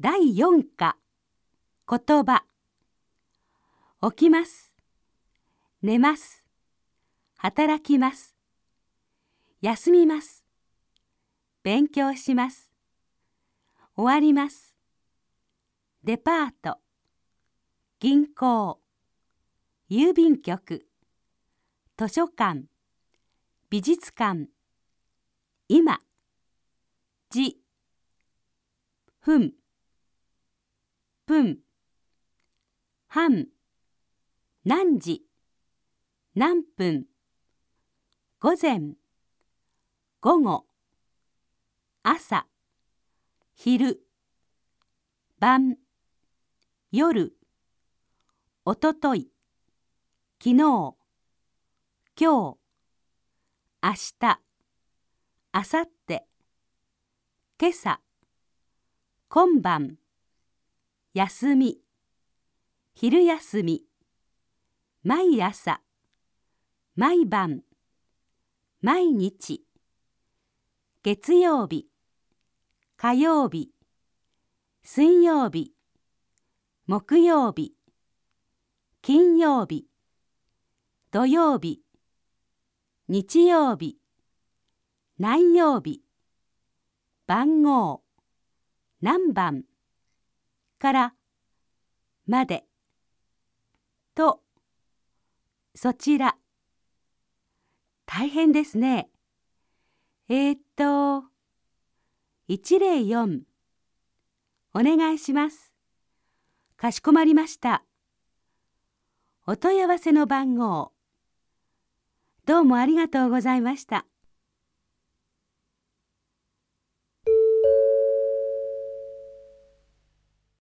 第4課。言葉。起きます。寝ます。働きます。休みます。勉強します。終わります。デパート。銀行。郵便局。図書館。美術館。今。じふん。分半何時何分午前午後朝昼晩夜おととい昨日今日明日明後日今朝今晩。休み。昼休み。毎朝。毎晩。毎日。月曜日。火曜日。水曜日。木曜日。金曜日。土曜日。日曜日。何曜日。番号。何番。からまで。とそちら。大変ですね。えー、っと104お願いします。かしこまりました。お問い合わせの番号。どうもありがとうございました。